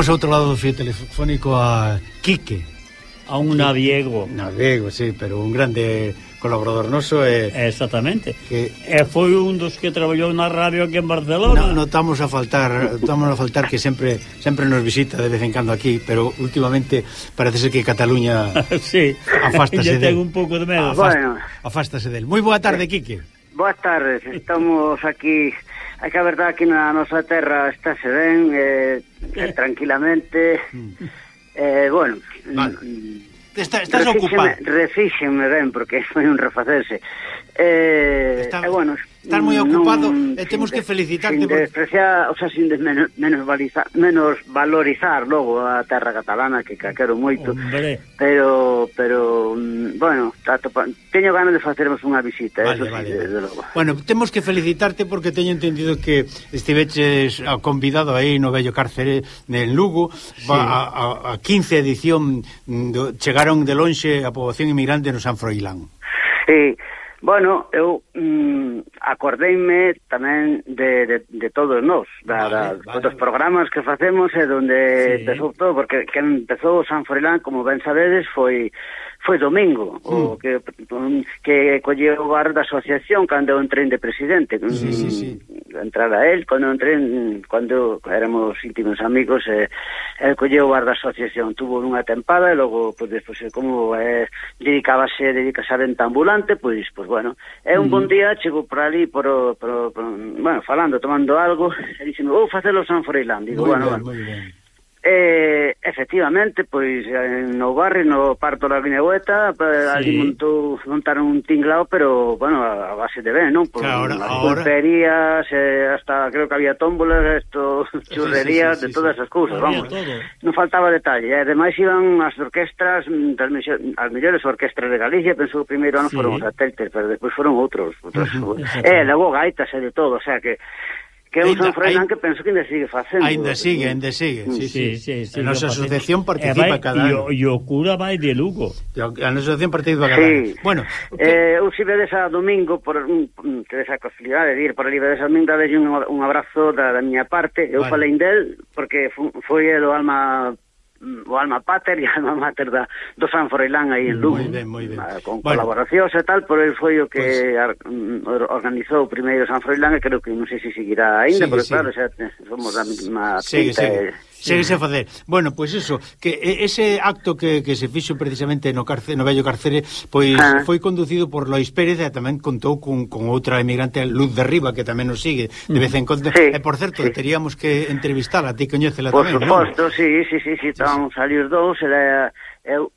Temos outro lado do fio telefónico a Quique. A un naviego. Naviego, sí, pero un grande colaborador noso e... Exactamente. Que... E foi un dos que traballou na radio aquí en Barcelona. No, notamos a faltar, notamos a faltar que sempre sempre nos visita de vez en cando aquí, pero últimamente parece ser que Cataluña sí. afástase del. un pouco de medo. Afast... Bueno. Afástase del. Moi boa tarde, Quique. Boas tardes, estamos aquí... É que a verdad que na nosa terra estáse ben, eh, eh, tranquilamente. Mm. eh, bueno, vale. Mm, está, estás refíxeme, ocupado. Refíxeme ben, porque foi un refacerse. Eh, Está... eh, bueno, estás moi mm, ocupado e eh, temos que felicitarte. Sin por... despreciar, o sea, sin des, menos, menos, valizar, menos valorizar logo a terra catalana que caquero moito. Hombre. Pero, pero, mm, bueno, tato, teño ganas de facermos unha visita, vale, eso vale. sí, desde logo. Bueno, temos que felicitarte porque teño entendido que estiveches ah, convidado aí no Bello Cárcere en Lugo, sí. a, a, a 15 edición mm, do, chegaron de lonxe a poboación inmigrante no San Froilán. Sí, Bueno, eu mm, acordeime tamén de, de, de todos nós, da, vale, da, vale. dos programas que facemos e donde sí. empezou todo, porque que empezou o San Froilán, como ben sabedes, foi foi domingo mm. o que mm, que colleu o bar da asociación cando eu entrei de presidente mm, sí, sí, sí. entrara el cando entrei cando éramos íntimos amigos eh, el colleu o bar da asociación tuvo unha tempada e logo pues, despois como eh, dedicábase dedicase a venta ambulante pois pues, pues, bueno é un mm. bon día chego por ali por, por, por, bueno falando tomando algo e dixeme vou facelo San Froilán digo muy bueno, bien, bueno Eh, efectivamente, pois eh, no barrio, no parto da Guinegueta, eh, sí. ali montou, montaron un tinglao, pero, bueno, a, a base de ben, non? Por, claro, as ahora... pulperías, eh, hasta creo que había tómbolas, esto, churrerías, sí, sí, sí, de todas sí, esas cousas, vamos. Todo. Non faltaba detalle. E, ademais, iban as orquestras, mm, das, as mellores orquestras de Galicia, pensou que primeiro ano sí. foron os satélites, pero despois foron outros. outros uh -huh, logo gaitas e de todo, o sea que Que eu San Froilán que penso que ainda sigue facendo. Ainda sigue, ainda sigue. Sí, sí, sí, sí, sí, a nosa asociación eh, participa vai, cada ano. E o cura vai de Lugo. A nosa asociación participa cada sí. ano. Bueno, eh, eu si vedes a domingo, por, mm, mm, tedes a facilidade de ir por ali, vedes a domingo, dades un, un abrazo da, da miña parte. Eu vale. falei del porque foi o alma o alma pater e alma mater da, do San Froilán aí en Lugo. Moi ben, moi ben. Ah, con bueno. colaboracións e tal, pero el foi o que pues... ar, organizou primeiro San Froilán e creo que non sei se seguirá aínda, pero sigue. claro, xa somos da mesma pinta. Sigue. E, Seguese a facer. Bueno, pois pues eso, que ese acto que, que se fixo precisamente no carce, no vello carcere, pois ah. foi conducido por Lois Pérez e tamén contou con, con outra emigrante Luz de Riva que tamén nos sigue de vez en conta. Sí, e por certo, sí. teríamos que entrevistala, ti coñécela tamén. Por suposto, ¿no? sí, sí, sí, sí, sí, sí, sí. salir dous, era eu,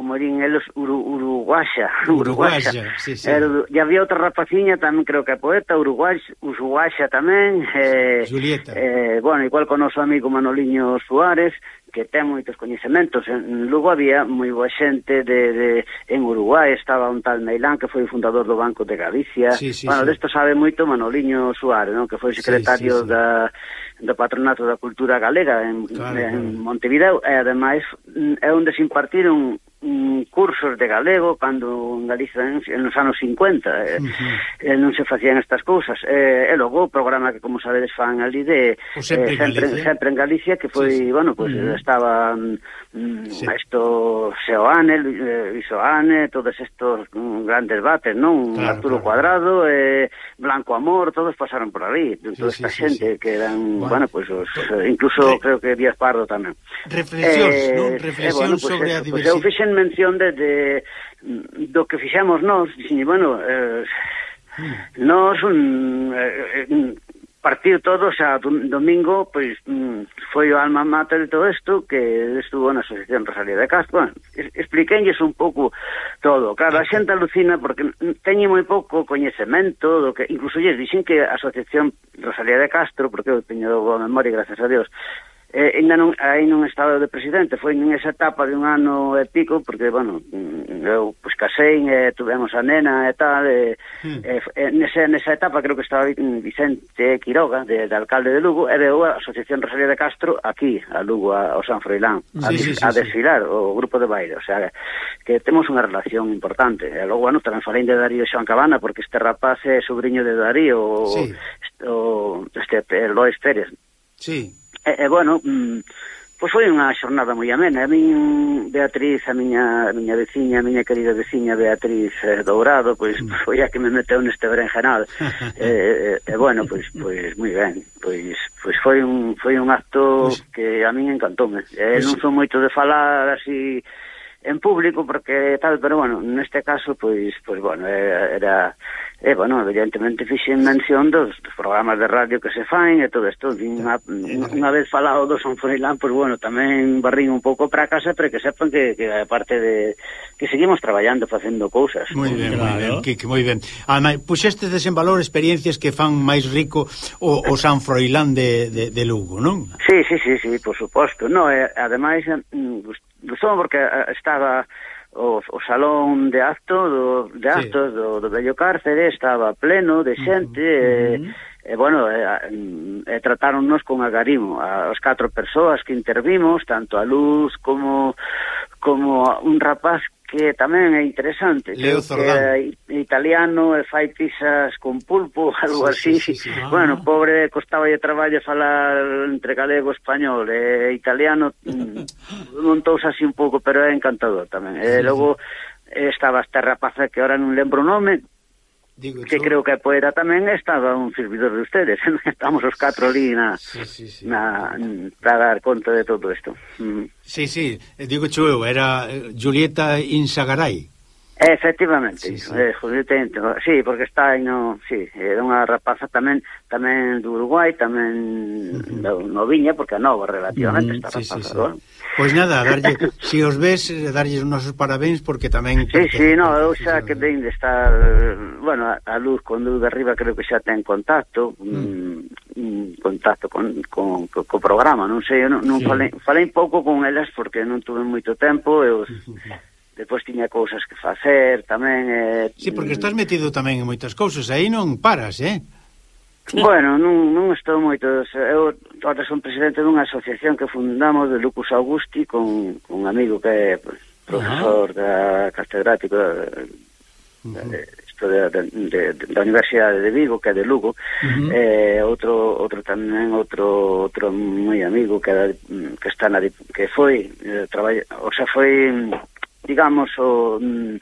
como din eles, uru, uruguaya. Uruguaya, uruguaya. sí, sí. Era, e había outra rapaciña tamén, creo que é poeta, uruguaxa, uruguaxa tamén. Eh, Julieta. Eh, bueno, igual con o noso amigo Manoliño Suárez, que ten moitos coñecementos. En Lugo había moi boa xente de, de, en Uruguai, estaba un tal Meilán, que foi fundador do Banco de Galicia. Sí, sí, bueno, sí. desto sabe moito Manoliño Suárez, non? que foi secretario sí, sí, sí. da do Patronato da Cultura Galega en, claro, en claro. Montevideo e ademais mm, é onde se impartiron cursos de galego cando en Galicia nos anos 50 eh, uh -huh. eh, non se facían estas cousas eh, e logo o programa que como sabedes fan ali de o sempre, eh, sempre, en Galicia. sempre en Galicia que foi, sí, sí. bueno, pues, uh -huh. estaban mm, Mm, sí. Esto, Seoane, Isoane, eh, todos estos mm, grandes bates, ¿no? Claro, Arturo claro. Cuadrado, eh, Blanco Amor, todos pasaron por ahí. Sí, toda sí, esta gente que eran, bueno, bueno pues os, eh, incluso creo que Díaz Pardo también. Reflexións, eh, ¿no? Reflexión eh, bueno, pues, sobre eso, a diversidade. Pues eu fixen mención de, de, mm, do que fixemos nós, dixen, bueno, eh, es un, eh, eh partiu todo, xa domingo, pois mm, foi o alma mater de todo isto que estuvo na Asociación Rosalía de Castro. Bueno, expliquenlles un pouco todo. Claro, a xente alucina porque teñe moi pouco coñecemento do que incluso lles dixen que a Asociación Rosalía de Castro, porque eu teño boa memoria, gracias a Dios, eh, ainda non, aí non estaba de presidente, foi nesa etapa de un ano e pico, porque, bueno, mm, eu pues, casei, eh, tuvemos a nena e tal, e, hmm. eh, nesa, nesa etapa creo que estaba Vicente Quiroga, de, de alcalde de Lugo, e veo a Asociación Rosalía de Castro aquí, a Lugo, a, ao San Froilán, a, sí, sí, a desfilar sí. o grupo de baile, o sea, que temos unha relación importante. E logo, bueno, tamén falei de Darío Xoan Cabana, porque este rapaz é sobrinho de Darío, sí. o, o, este, Lois Pérez, Sí. E, e bueno, mm, pois foi unha xornada moi amena. A min, Beatriz, a miña, a miña veciña, a miña querida veciña Beatriz eh, Dourado, pois mm. foi a que me meteu neste berenjenal. e, e, e, bueno, pois, pois moi ben. Pois, pois foi un, foi un acto pois... que a min encantoume. Eh, pois... Non son moito de falar así en público porque tal, pero bueno, neste caso pois pois bueno, eh, era, eh, bueno, evidentemente fixen mención dos, dos programas de radio que se faen e todo isto, unha, unha vez falado do Sonforilán, pois bueno, tamén barrín un pouco para casa para que sepan que, que aparte de que seguimos traballando facendo cousas. Moi ben, claro. moi ben, Kik, moi ben. Ademais, puxestes en valor experiencias que fan máis rico o, o San Froilán de, de, de Lugo, non? Sí, sí, sí, sí, por suposto. No, eh, ademais, do porque eh, estaba o, o salón de acto do, de actos sí. do, do bello cárcere estaba pleno de xente uh -huh. e, e bueno e, e tratáronnos con agarimo as catro persoas que intervimos tanto a Luz como como un rapaz que tamén é interesante. Leo Que é italiano e fai pizzas con pulpo, algo sí, así. Sí, sí, sí. Ah. Bueno, pobre, costaba de traballo falar entre galego e español. E italiano mm, montouse así un pouco, pero é encantador tamén. E logo sí. esta rapaza que ahora non lembro o nome, Digo, que yo... creo que a poeta tamén estaba un servidor de ustedes, estamos os catro ali na, sí, sí, sí. na para dar conta de todo isto. Mm. Sí, sí, digo chou, era eh, Julieta Insagaray. Eh, efectivamente, sí, sí. Eh, Julieta, sí, porque está aí no, sí, eh, é unha rapaza tamén tamén do Uruguai, tamén uh -huh. no Viña, porque é nova relativamente uh -huh. esta rapaza. Sí, sí. sí. Pois nada, darlle, se si os ves, eh, darlles os nosos parabéns porque tamén Sí, sí, no, eu xa que ven de estar, bueno, a, a Luz con Luz de Arriba creo que xa ten contacto, uh mm, contacto con, con, con, co programa, non sei, eu non, non sí. falei, falei pouco con elas porque non tuve moito tempo, eu uh -huh Depois tiña cousas que facer tamén. Eh, sí, porque estás metido tamén en moitas cousas, aí non paras, eh? Bueno, non, non estou moito... Eu ahora son presidente dunha asociación que fundamos de Lucus Augusti con, con un amigo que é pues, profesor uh -huh. da catedrático da, uh -huh. de, de, de, de, da Universidade de Vigo, que é de Lugo, uh -huh. eh, outro outro tamén outro outro moi amigo que era, que está na que foi eh, traballa, o sea, foi digamos, o, mm,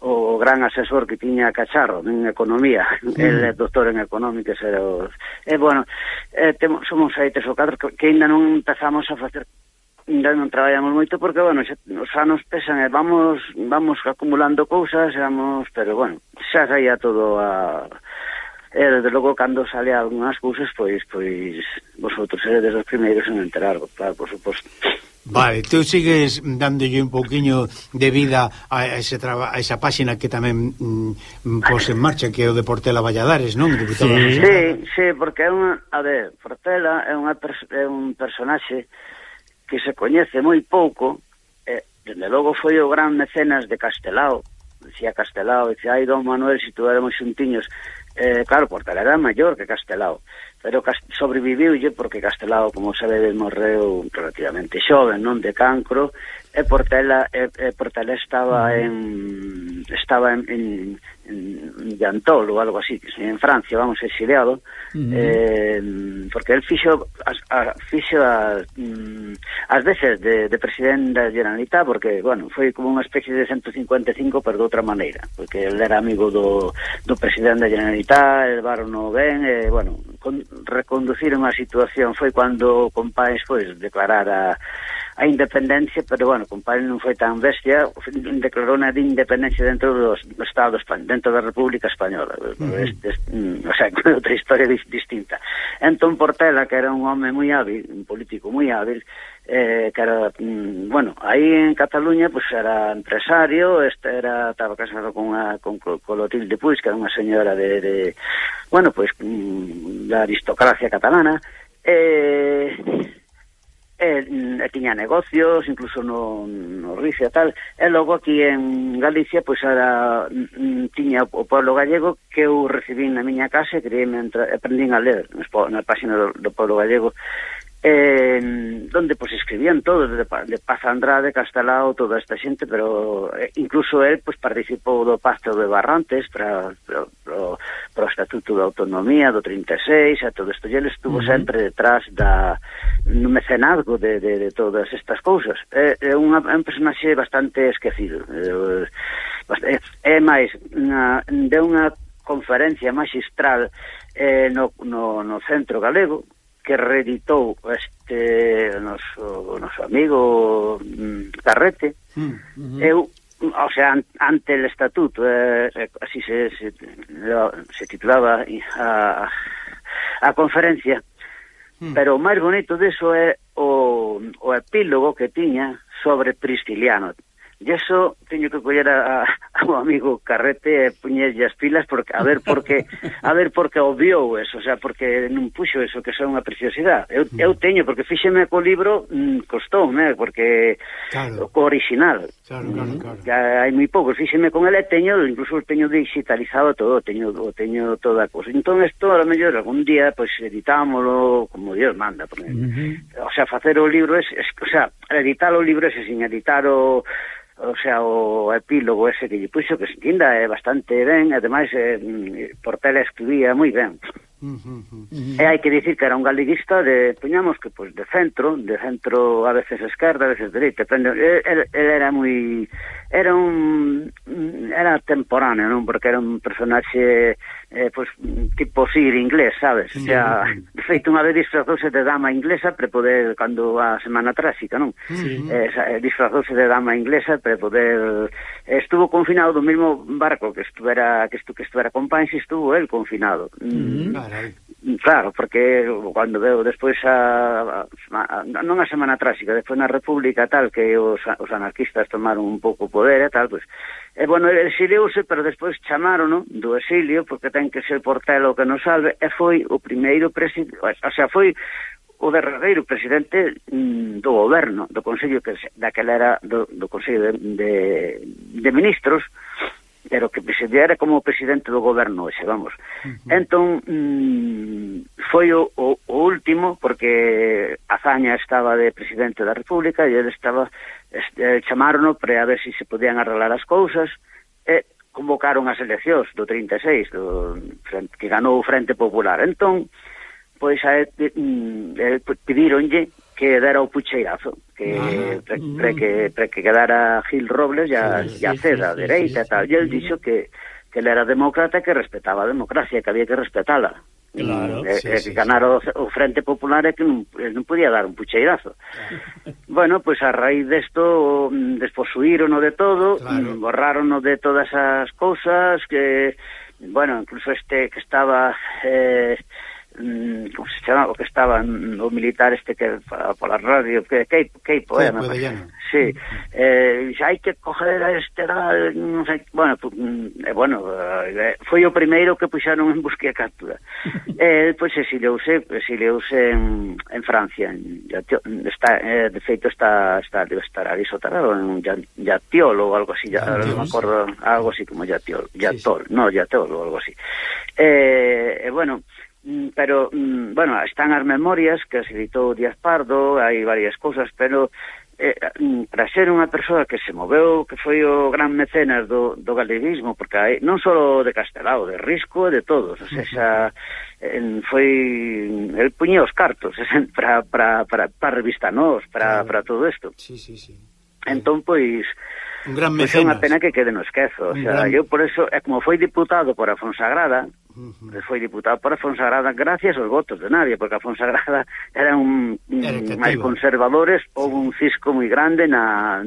o gran asesor que tiña Cacharro en economía, mm. sí. el é doctor en económicas, e, o, e bueno, e, temos, somos aí tres ou catro que, que ainda non empezamos a facer ainda non traballamos moito porque, bueno, xa, os anos pesan e vamos, vamos acumulando cousas, vamos, pero, bueno, xa saía todo a... E, desde logo, cando sale algunhas cousas, pois, pois, vosotros seredes os primeiros en enterar, claro, por suposto. Vale, tú sigues dándolle un pouquiño de vida a, ese traba, a esa páxina que tamén mm, pos en marcha que é o de Portela Valladares, non? Sí, sí, sí, porque é unha, a ver, Portela é unha é un personaxe que se coñece moi pouco, e, dende logo foi o gran mecenas de Castelao, decía Castelao, decía, ai, don Manuel, se si tuéramos xuntiños, eh, claro, Portela era maior que Castelao, pero sobreviviulle porque Castelao, como sabedes, morreu relativamente xoven, non de cancro, e Portela, e, e Portela estaba en estaba en, en, en Llantol ou algo así, en Francia, vamos, exiliado, uh -huh. eh, porque el fixo as, a, fixo as, mm, as veces de, de presidente da Generalitat, porque, bueno, foi como unha especie de 155, pero de outra maneira, porque el era amigo do, do presidente da Generalitat, el barro no ben, e, bueno, con, reconduciron a situación foi cando Compáis pois declarara a independencia, pero bueno, Compáis non foi tan bestia, declarou na de independencia dentro dos, do Estado dentro da República Española. Mm. Uh -huh. Este, este, o sea, con outra historia distinta. Entón Portela, que era un home moi hábil, un político moi hábil, eh, que era, mm, bueno, aí en Cataluña pues era empresario, este era estaba casado con a con Colotilde Puig, que era unha señora de, de bueno, pues mm, da aristocracia catalana, eh eh, eh tiña negocios, incluso no, no Ricia tal, e logo aquí en Galicia, pois era, mm, tiña o pueblo gallego que eu recibí na miña casa e creíme, aprendín a ler na página do, do pueblo gallego eh, donde pues escribían todos, de, de Paz Andrade, Castelao, toda esta xente, pero eh, incluso él pues participou do Pacto de Barrantes para pro, pro, pro Estatuto da Autonomía do 36, a todo isto, e ele estuvo uh -huh. sempre detrás da no mecenazgo de, de, de todas estas cousas. É, é, unha, é un personaxe bastante esquecido. É, é, é máis, na, de unha conferencia magistral eh, no, no, no centro galego, que reeditou este noso, noso amigo Carrete, mm, mm -hmm. eu o sea, ante el estatuto, eh, eh así se, se, se titulaba a, a conferencia, mm. pero o máis bonito deso é o, o epílogo que tiña sobre Prisciliano, E eso teño que coller a, a o amigo Carrete eh, e puñerlle as pilas porque a ver porque a ver porque obviou eso, o sea, porque non puxo eso que son unha preciosidade. Eu, mm. eu teño porque fíxeme co libro mm, costou, né, porque claro. o original. Claro, claro, mm. claro. Que hai moi poucos, fíxeme con ele teño, incluso teño digitalizado todo, teño teño toda a cosa. Entón isto a lo mellor algún día pois pues, editámolo como Dios manda, porque, uh -huh. o sea, facer o libro es, es o sea, editar o libro es sin editar o o sea, o epílogo ese que lle puxo que se tinda é eh, bastante ben, ademais eh, mm, Portela escribía moi ben. Uh -huh. E hai que dicir que era un galeguista de, poñamos que, pois, de centro, de centro a veces esquerda, a veces dereita, depende, él, él era moi, era un, era temporáneo, non? Porque era un personaxe, eh, pois, tipo sir inglés, sabes? O sea, Xa, de feito, unha vez disfrazouse de dama inglesa para poder, cando a semana trásica, non? Sí. eh, eh disfrazouse de dama inglesa para poder, estuvo confinado do mesmo barco que estuvera, que estu, que estuvera con Pansi, estuvo el confinado. Mm. mm. Claro, porque cando veo despois a, a, a non a semana trásica, despois na República tal que os, os anarquistas tomaron un pouco poder e tal, pois e bueno, exiliouse, pero despois no, do exilio porque ten que ser Portelo que nos salve e foi o primeiro presidente, o sea, foi o derradeiro presidente mm, do goberno, do Consello que daquela era do, do Consello de, de, de Ministros, pero que presidiera como presidente do goberno ese, vamos. Uh -huh. Entón, mm, foi o, o, o último, porque Azaña estaba de presidente da República e ele estaba, este, chamarono para a ver se si se podían arreglar as cousas, e convocaron as eleccións do 36, do, que ganou o Frente Popular. Entón, pois a, mm, eh, pedironlle que dera o pucheirazo que ah, pre, mm. pre, que, pre que quedara Gil Robles e a, sí, sí, a Ceda, sí, dereita sí, sí, e tal. E el dixo que, que ele era demócrata que respetaba a democracia, que había que respetala. Claro, e, sí, eh, e que ganar o, o Frente Popular é que non, non podía dar un pucheirazo. Claro. Bueno, pois pues a raíz desto mm, desposuírono de todo, mm, claro. borrárono de todas as cousas que, bueno, incluso este que estaba... Eh, Mm, como se chama, o que estaba o militar este que pola radio, que que, que poema. Sí, sí. Eh, xa hai que coger a este dal, non sei, bueno, pues, mm, eh, bueno, eh, foi o primeiro que puxaron en busca e captura. eh, pois pues, exiliouse, exiliouse en, en Francia, en, está, eh, de feito está está debe estar ali soterrado en ya yatiol ou algo así, ya, non me acordo, algo así como yatiol, yatol, sí, sí. no, yatol ou algo así. Eh, eh bueno, Mm, pero, mm, bueno, están as memorias que se editou Díaz Pardo, hai varias cousas, pero eh, mm, para ser unha persoa que se moveu, que foi o gran mecenas do, do galeguismo, porque hai, non só de Castelao, de Risco e de todos, o sea, xa, en, foi el puñe os cartos para para para para revista nós, para claro. para todo isto. Sí, sí, sí. Entón pois Un gran mecenas. Pois é unha pena que quede no esquezo. O sea, gran... Eu por eso, é como foi diputado por a Fonsagrada, Uh -huh. Foi diputado por Afonsagrada gracias aos votos de nadie, porque Afonsagrada era un, un máis conservadores, houve un cisco moi grande na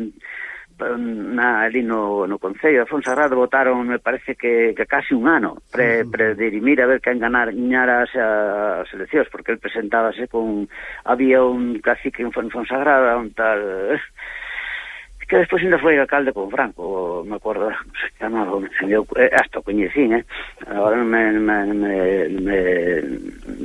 na ali no, no Concello de Fonsagrada votaron, me parece que, que casi un ano pre, pre dirimir a ver quen ganar gañara as, as eleccións porque el presentábase con había un cacique en Fonsagrada un tal que despois ainda foi alcalde con Franco, me acordo, se chamaba, se me, eh, hasta o coñecín, eh? Agora non me, me, me, me,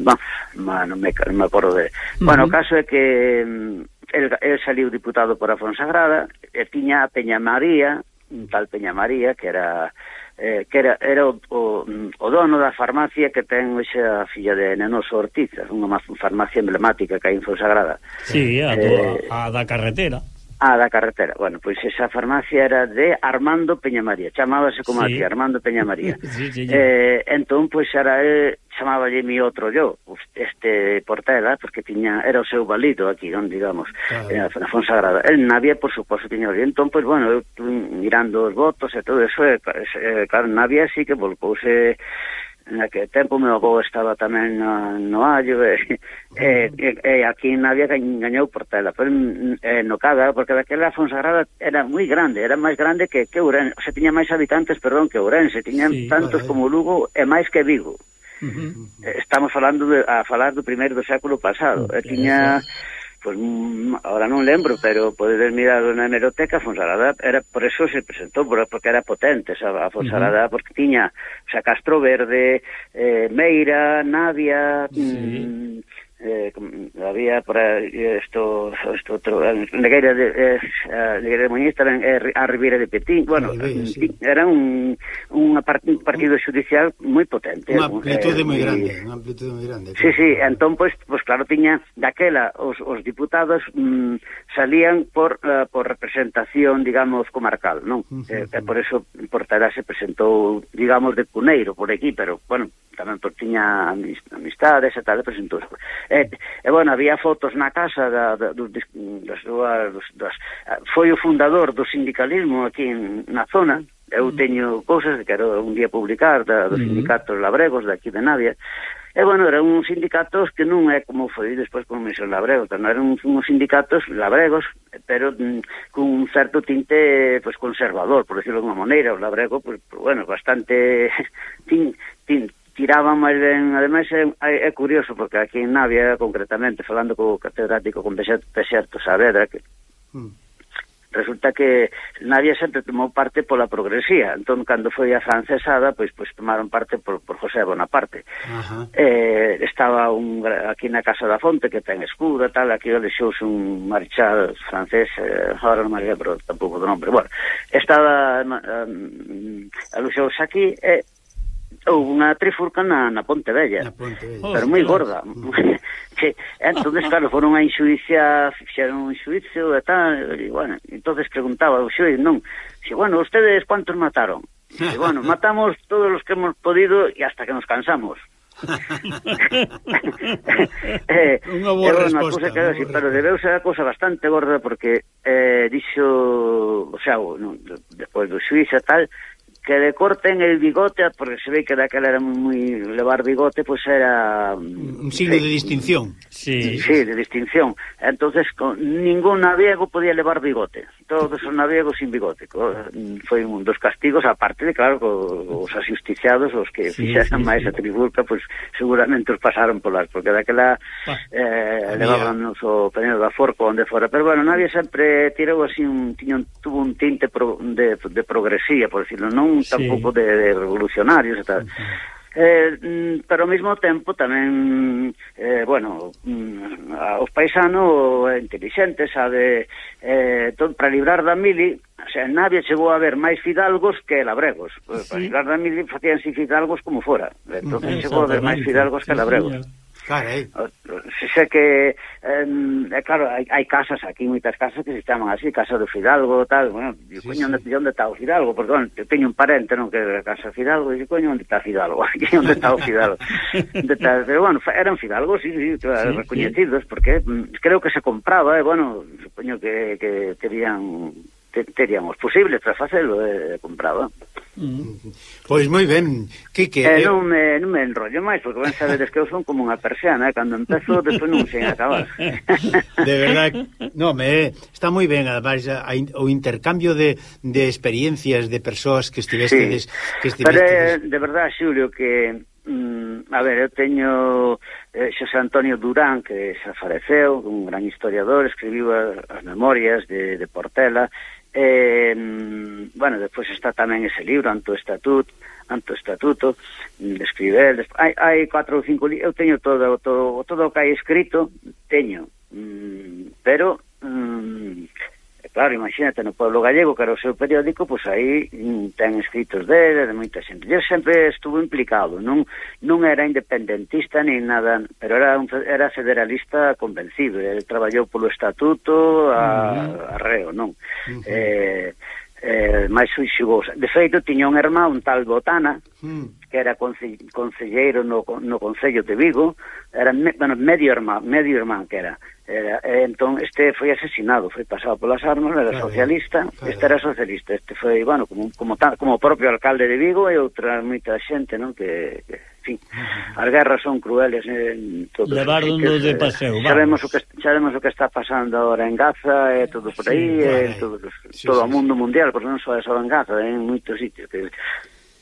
bon, non me, me acordo de... Uh -huh. Bueno, o caso é que mm, el, el saliu diputado por a Fonsagrada, e tiña a Peña María, un tal Peña María, que era eh, que era, era o, o, o dono da farmacia que ten hoxe a filla de Nenoso Ortiz, unha farmacia emblemática que hai en Fonsagrada. Sí, a, eh, a, a da carretera. Ah, da carretera. Bueno, pois esa farmacia era de Armando Peña María. Chamábase como sí. aquí, Armando Peña María. sí, sí, sí. Eh, entón, pois era eh, chamáballe mi outro yo, este Portela, porque tiña era o seu valido aquí, non digamos, claro. eh, na Fonsagrada. El Navia, por suposto, tiña ali. Entón, pois, bueno, eu mm, mirando os votos e todo eso, e, eh, claro, Navia sí que volcouse en aquel tempo meu avó estaba tamén no, no allo e, e, e, e aquí en Navia gañou Portela pero mm, eh, no cada, eh, porque daquela Fonsagrada era moi grande, era máis grande que, que Ourense, o sea, tiña máis habitantes, perdón, que Ourense tiñan sí, tantos como Lugo e máis que Vigo uh eh, -huh. estamos falando de, a falar do primeiro do século pasado uh -huh. e tiña uh -huh Pois mm, agora non lembro, pero podedes mirar na hemeroteca, Fonsalada era por eso se presentou, porque era potente, esa, a Fonsalada uh -huh. porque tiña xa Castro Verde, eh, Meira, Navia, sí. mm, eh, había para eh, esto, esto outro eh, Negueira de eh, Negueira de Muñiz, tamén eh, a Ribeira de Petín bueno Ribeira, sí. era un unha part, un partido judicial moi potente unha amplitude eh, moi grande unha amplitude moi grande claro. sí, sí entón pois, pues, pois pues, claro tiña daquela os, os diputados mm, salían por, uh, por representación, digamos, comarcal, non? Uh -huh. eh, por eso Portará se presentou, digamos, de Cuneiro por aquí, pero, bueno, tamén por tiña amistades e tal, presentou. E, eh, e bueno, había fotos na casa da, da, dos, das, dos, das, foi o fundador do sindicalismo aquí en, na zona, eu teño cousas que quero un día publicar da, dos uh -huh. sindicatos labregos de aquí de Navia, E, bueno, eran uns sindicatos que non é como foi despois con Misión Labrego, non eran uns, uns sindicatos labregos, pero mm, con un certo tinte pues, conservador, por decirlo de unha maneira, o labrego, pues, bueno, bastante tin, tin, tiraban máis ben, ademais é, é curioso, porque aquí en Navia, concretamente, falando co catedrático con Pexerto Saavedra, que, mm resulta que Navia sempre tomou parte pola progresía. Entón cando foi a francesada pois, pois tomaron parte por, por José Bonaparte. Eh, estaba un, aquí na Casa da Fonte que ten escuda tal, aquí deixouse un marchal francés, eh, ahora non me lembro tampouco do nombre, bueno estaba eh, um, eh, mm, aluxouse aquí e eh, houve unha trifurca na, na Ponte Vella, na Ponte Vella. pero moi gorda. che, entonces, claro, foron a inxuicia, fixeron un xuicio e tal, e, bueno, entonces preguntaba o xuiz, non, si, bueno, ustedes cuántos mataron? E, bueno, matamos todos os que hemos podido e hasta que nos cansamos. eh, unha boa eh, resposta. Cosa que, así, pero debeuse a cosa bastante gorda porque eh, dixo, o sea, o, no, despois do xuiz e tal, que le corten el bigote, porque se ve que daquela era moi levar bigote, pois pues era... Mm, un signo sí, de distinción. Sí. sí, de distinción. Entonces, con, ningún naviego podía levar bigote. Todos os naviegos sin bigote. Mm, Foi un dos castigos, aparte de, claro, os asusticiados, os que sí, fixeran sí, máis sí. a tribulca, pois pues, seguramente os pasaron polas, porque daquela ah, eh, levaban o peño da forco onde fora. Pero bueno, nadie sempre tirou así un, tiño, tuvo un tinte pro, de, de progresía, por decirlo, non son sí. tampouco de, de revolucionarios e tal. Uh -huh. Eh, mm, pero ao mesmo tempo tamén eh, bueno mm, os paisano é inteligente sabe eh, todo, para librar da mili o sea, en chegou a haber máis fidalgos que labregos eh, sí. para librar da mili facíanse fidalgos como fora entón chegou a ver máis fidalgos que labregos sí, Carai. Eh. sé que, eh, claro, hai, hai casas aquí, moitas casas que se chaman así, Casa do Fidalgo, tal, bueno, sí, coño, sí. onde, onde está o Fidalgo, porque, bueno, teño un parente, non, que era Casa Fidalgo, e coño, onde está Fidalgo, aquí onde está o Fidalgo. de tal, pero, bueno, eran Fidalgo, sí, sí, claro, sí recoñecidos, sí. porque mm, creo que se compraba, e, eh, bueno, supoño que, que terían teríamos posible para facelo e eh, compraba. Mm. Pois moi ben, Quique... Eh, eh, non, me, non me enrollo máis, porque ben sabedes que eu son como unha persiana, eh, cando empezo, despois non sei acabar. De verdade, non, me, está moi ben, ademais, a, o intercambio de, de experiencias de persoas que estivestedes... Sí. Que estivestedes... Pero, eh, de verdade, Xulio, que mm, a ver, eu teño eh, Xosé Antonio Durán, que se faleceu, un gran historiador, escribiu as, as memorias de, de Portela, Eh, bueno, despois está tamén ese libro, Anto Estatut, Anto Estatuto, de escribir, despois, hai, hai cuatro ou cinco eu teño todo, todo, todo o que hai escrito, teño, mm, pero... Mm, Claro, imagínate, no pueblo gallego, que era o seu periódico, pois aí mm, ten escritos dele, de moita xente. Eu sempre estuve implicado, non non era independentista nin nada, pero era un, era federalista convencido, ele traballou polo estatuto a, mm-hmm. a reo, non? Uh -huh. eh, eh, máis xuixigosa. De feito, tiña un irmán, un tal Botana, mm. que era conselleiro no, no Concello de Vigo, era me, bueno, medio irmán, medio irmán que era. Era, e entón este foi asesinado, foi pasado polas armas, era claro, socialista, claro. este era socialista, este foi, bueno, como como tal, como o propio alcalde de Vigo e outra moita xente, non, que, que fin, as guerras son crueles en todos Levaron os de eh, paseo. Sabemos o que sabemos o que está pasando agora en Gaza e todo por aí, sí, vale. todo, sí, todo sí, o mundo sí. mundial, porque non só é só en Gaza, en moitos sitios que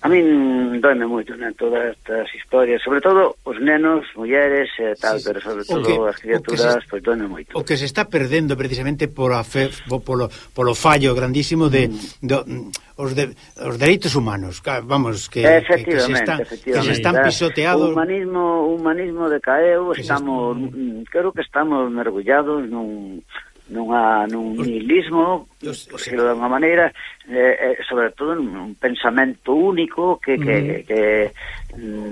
A min doime moito né, todas estas historias, sobre todo os nenos, mulleres e tal, sí, pero sobre todo que, as criaturas, pois pues, doime moito. O que se está perdendo precisamente por a fe, polo, polo fallo grandísimo de, mm. do, mm, os, de os dereitos humanos, vamos, que, que, que, se están, que se están pisoteados. O humanismo, o humanismo decaeu, estamos, está... creo que estamos mergullados nun, nunha, nun nihilismo por decirlo de unha maneira, eh, eh, sobre todo un pensamento único que... que, mm. que, que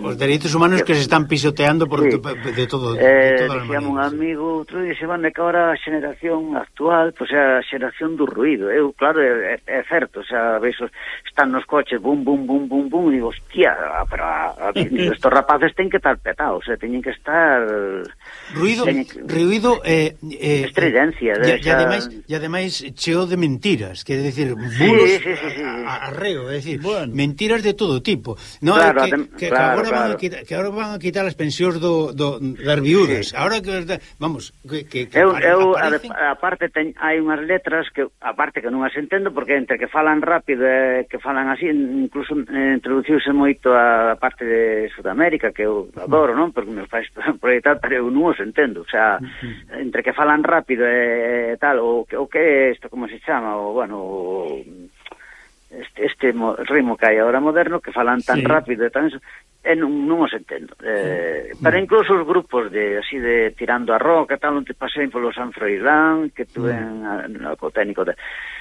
Os dereitos humanos que, que se están pisoteando por sí. de todo. Eh, de dixíamos un amigo outro día, se van que cara a xeración actual, pois pues, é a xeración do ruido. Eu, claro, é, é certo, o sea, veis, están nos coches, bum, bum, bum, bum, bum, e digo, hostia, pero a, a, estos rapaces ten que estar petados, eh, teñen que estar... Ruido, que, ruido... Eh, eh, estrellancia. E ademais, e ademais cheo de mentiras, que decir, bulos sí, sí, sí, arreo, é dicir, bueno. mentiras de todo tipo. No, claro, que, que, claro, que agora claro. van a quitar, que agora van a quitar as pensións do, do das viudas. Sí. Agora que vamos, que, que, que eu, eu aparecen... aparte ten, hai unhas letras que aparte que non as entendo porque entre que falan rápido e que falan así, incluso eh, introduciuse moito a parte de Sudamérica que eu adoro, non? Porque me faz proyectar, pero eu non os entendo, o sea, mm, mm. entre que falan rápido e tal, o, o que é isto, como se chama o, bueno, o, este, este ritmo que hai agora moderno que falan tan sí. rápido e tan eh, non, non os entendo. Eh, pero mm. incluso os grupos de así de tirando a roca, tal, onde pasei polo San Froilán, que mm. tuve no, co técnico de,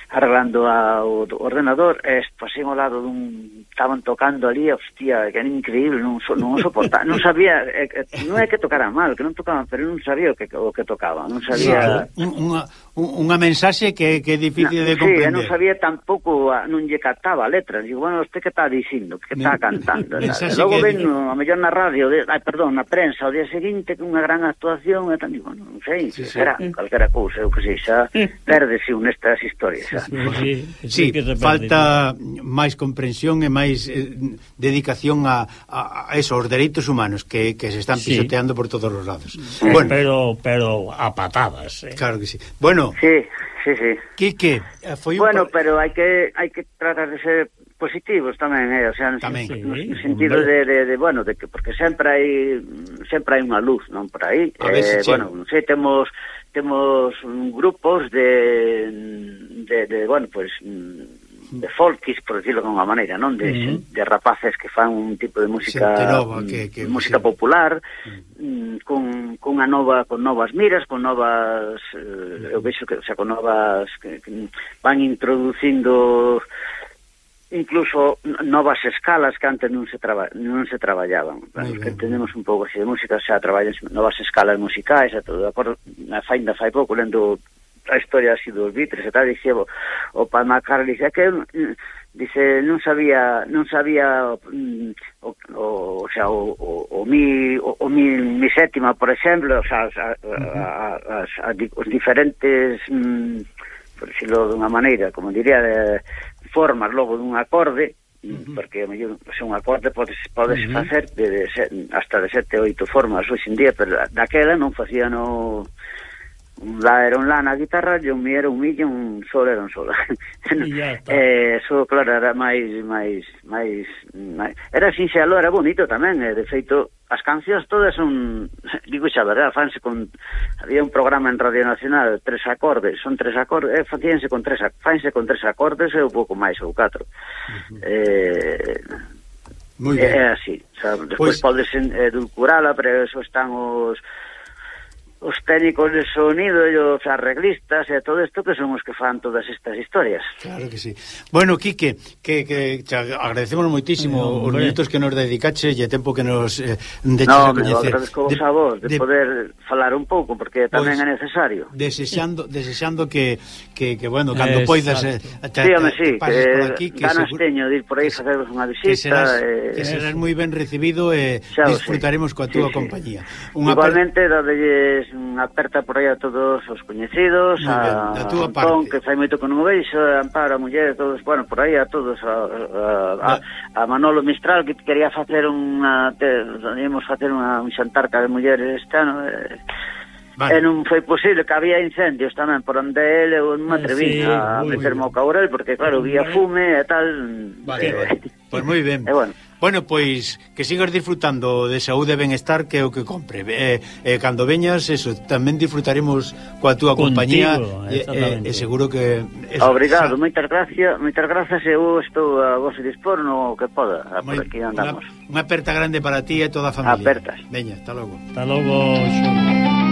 arreglando a, o ordenador, e eh, pasei ao lado dun estaban tocando ali, hostia, que era increíble, non so, non soportaba, non sabía, eh, eh, non é que tocara mal, que non tocaban, pero non sabía o que o que tocaba, non sabía sí, unha unha mensaxe que que é difícil no, de comprender. Sí, non sabía tampouco, non lle cataba letras. Digo, bueno, este que está dicindo, que está cantando. Logo que no, a mellor na radio, de, ai, perdón, na prensa, o día seguinte, que unha gran actuación, e tan, digo, bueno, non sei, sí, sí. era mm. calquera cousa, eu que sei, xa mm. perdese un estas historias. Xa. Sí, sí, sí, sí falta máis comprensión e máis eh, dedicación a, a, a esos dereitos humanos que, que se están pisoteando sí. por todos os lados. Sí. Bueno, pero, pero a patadas. Eh. Claro que sí. Bueno, sí, sí, sí. Quique, eh, foi un... Bueno, pero hai que, hai que tratar de ser positivos tamén, eh, o sea, no, tamén, no, no sentido de, de, de, bueno, de que porque sempre hai sempre hai unha luz, non, por aí. A eh, veces, bueno, non sei, temos temos grupos de de, de bueno, pois pues, de folkis, por decirlo de unha maneira, non? De, uh -huh. de rapaces que fan un tipo de música nova, que, que, mm, música que... popular uh -huh. Mm, con, con unha nova con novas miras, con novas eh, uh -huh. eu vexo que, o sea, con novas que, que van introducindo incluso novas escalas que antes non se, traba, non se traballaban. Os que entendemos un pouco así de música, xa traballan novas escalas musicais, e todo. Acordo, na fainda fai pouco, lendo a historia así dos Beatles e tal, dixe o, o Paul McCartney, que dice non sabía non sabía mm, o, o, o xa o, o, o mi o, o mi, mi sétima, por exemplo, o xa, a, a, a, a, os diferentes mm, por decirlo dunha maneira, como diría, de, formas logo dun acorde, uh -huh. porque a mellor se un acorde podes, podes uh -huh. facer de, de hasta de sete oito formas hoxe en día, pero daquela non facía no un la era un la na guitarra e un mi era un mi e un sol era un sol eh, eso claro era máis máis, máis, máis era sinxelo, era bonito tamén e de feito as cancións todas son, digo xa verdad, fanse con, había un programa en Radio Nacional, tres acordes, son tres acordes, eh, facíanse con tres, fanse con tres acordes e un pouco máis ou catro. Uh -huh. Eh, Muy ben. É así, o sea, despois pues... podes edulcurala, pero eso están os os técnicos de sonido e os arreglistas e todo isto que son os que fan todas estas historias. Claro que sí. Bueno, Quique, que, que te agradecemos moitísimo no, os minutos que nos dedicache e o tempo que nos eh, deches no, a coñecer. No, de, a vos, de, de poder falar un pouco, porque tamén pues, é pois, necesario. Desexando, desexando que, que, que bueno, cando eh, poidas... Eh, te, sí, home, sí, pases por aquí, que ganas seguro, teño de ir por aí facervos unha visita. Que eh, serás, eh, que serás moi ben recibido e eh, disfrutaremos sí. coa túa sí, compañía. Unha Igualmente, dadelles unha aperta por aí a todos os coñecidos, a, a Antón, parte. que fai moito con un veixo a Amparo, a muller, todos, bueno, por aí a todos, a, a, a, a Manolo Mistral, que quería facer unha, íamos facer unha, un xantar cada mulleres este ano, eh, Vale. E non foi posible que había incendios tamén por onde ele eu non me eh, atreví sí, a meterme ao caurel porque claro, vía fume e tal. Vale, eh, vale. Pois pues moi ben. E bueno. Bueno, pois que sigas disfrutando de saúde e benestar que é o que compre. Eh, eh, cando veñas, eso, tamén disfrutaremos coa túa compañía e eh, eh, seguro que... Ah, eso, Obrigado, moitas gracias, moitas gracias eu estou a vos dispor no que poda, ah, por aquí andamos. Unha aperta grande para ti e toda a familia. Apertas. Veña, hasta logo. Hasta logo, xo.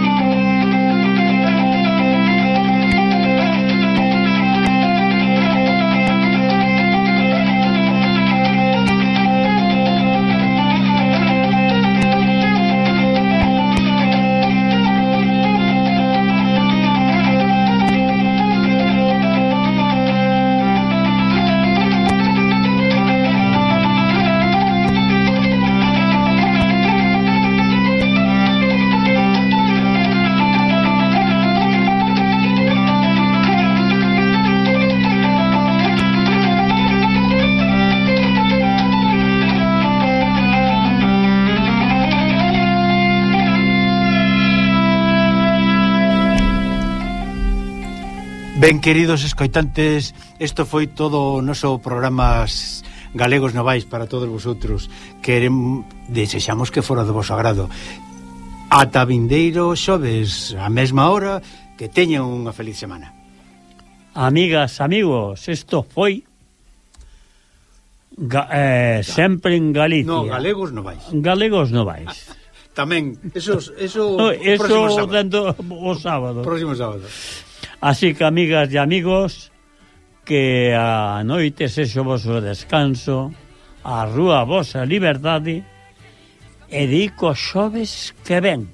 ben, queridos escoitantes, isto foi todo o noso programa Galegos Novais para todos vosotros. Querem, desexamos que fora do vosso agrado. Ata vindeiro xoves, a mesma hora, que teñan unha feliz semana. Amigas, amigos, isto foi Ga eh, sempre en Galicia. No, galegos novais. Galegos novais. Tamén, eso, eso, no, eso o, sábado. o sábado. Próximo sábado. Así que, amigas e amigos, que a noite sexo vosso descanso, a rúa vosa liberdade, e dico xoves que ven.